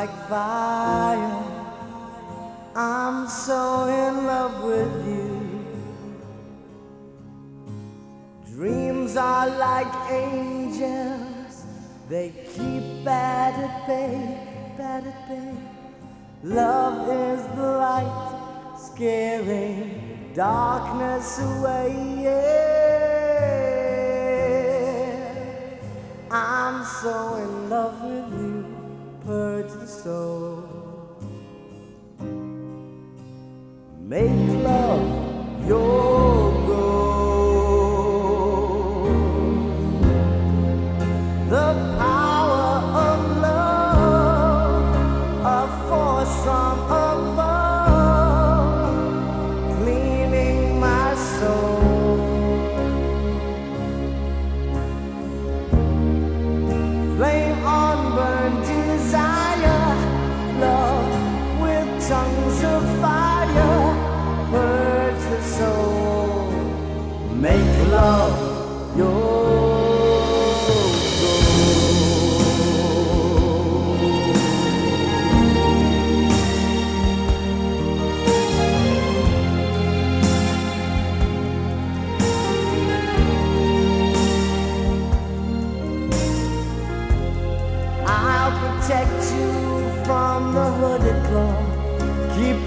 like fire. fire burns the soul. Make love your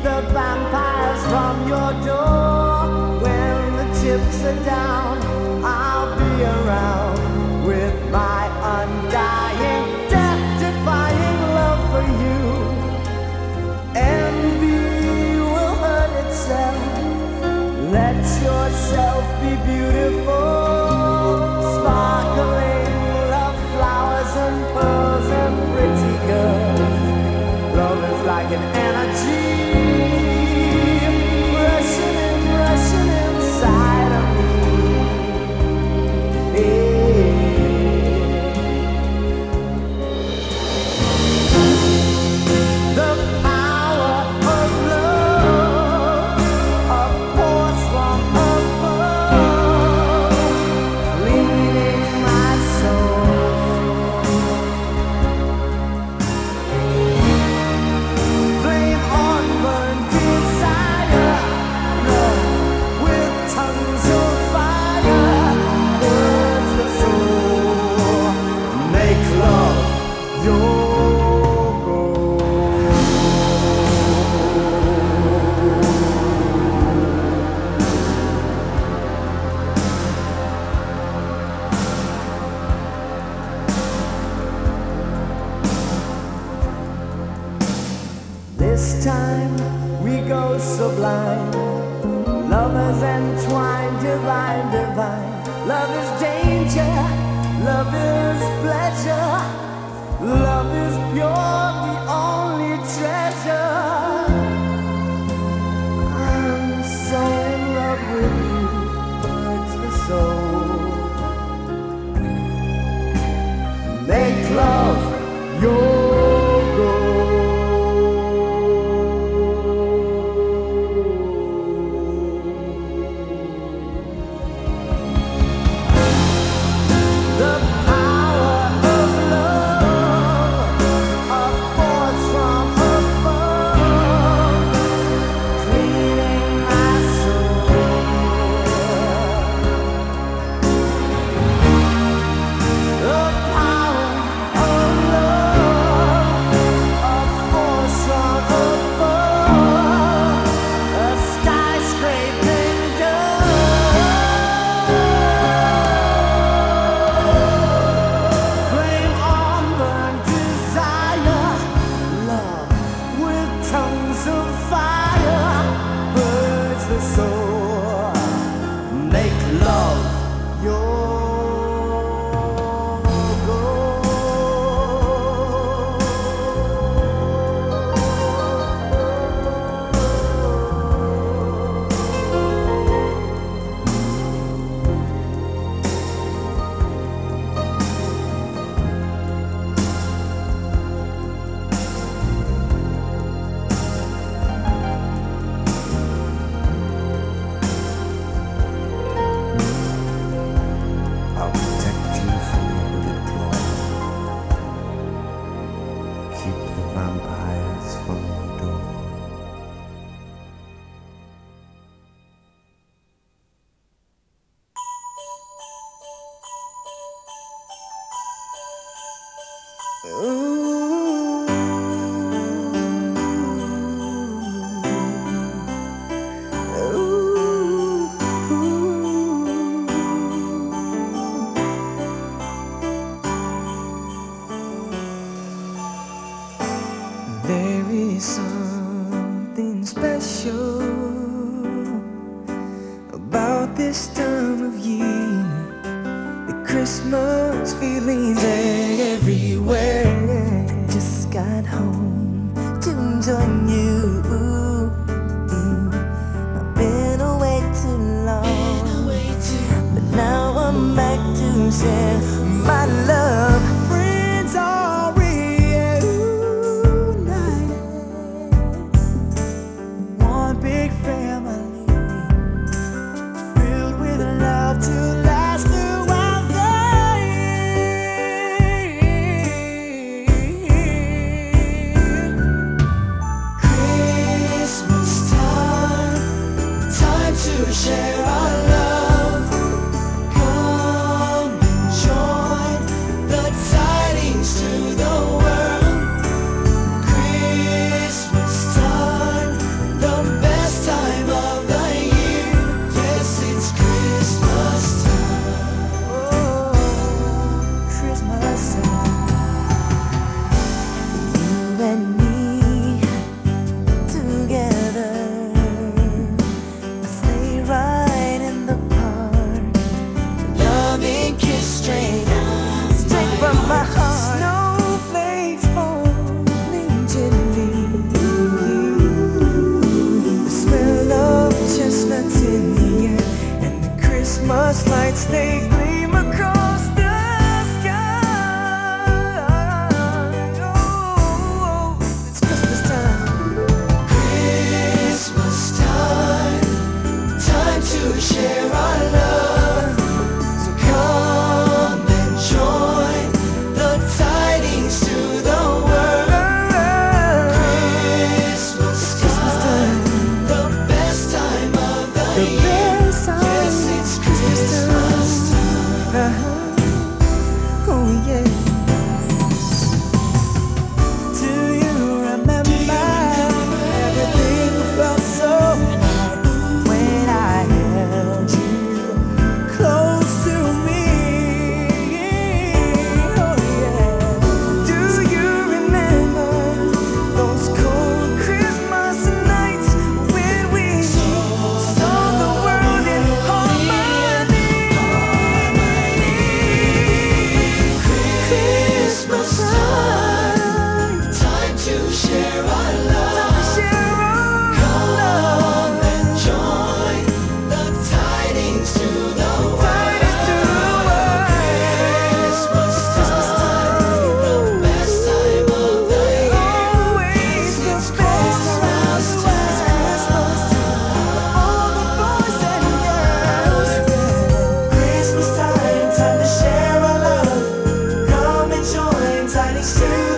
the vampires from your door when the chips are down. This time we go sublime. Lovers entwined, divine, divine. Love is danger, love is pleasure. Love is pure, the only treasure. I'm so in love with you, hurts the soul. Make love your feel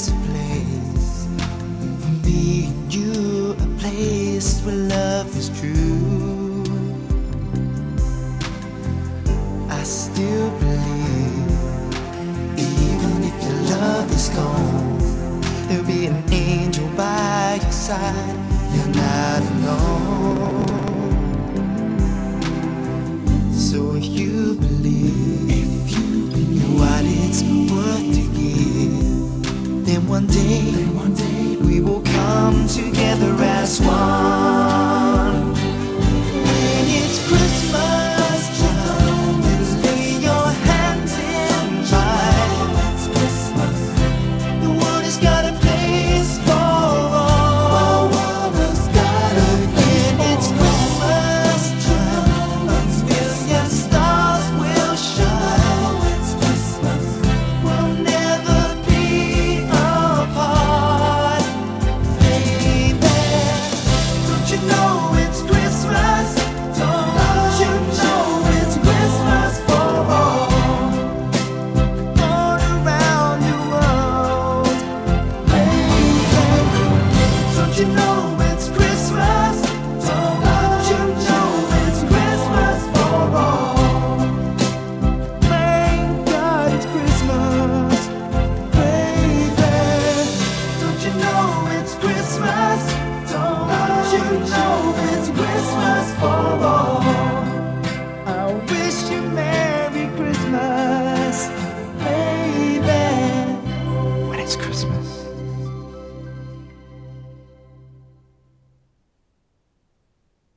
just a place. Me and you, a place where love is true. I still believe, even if your love is gone, there'll be an angel by your side.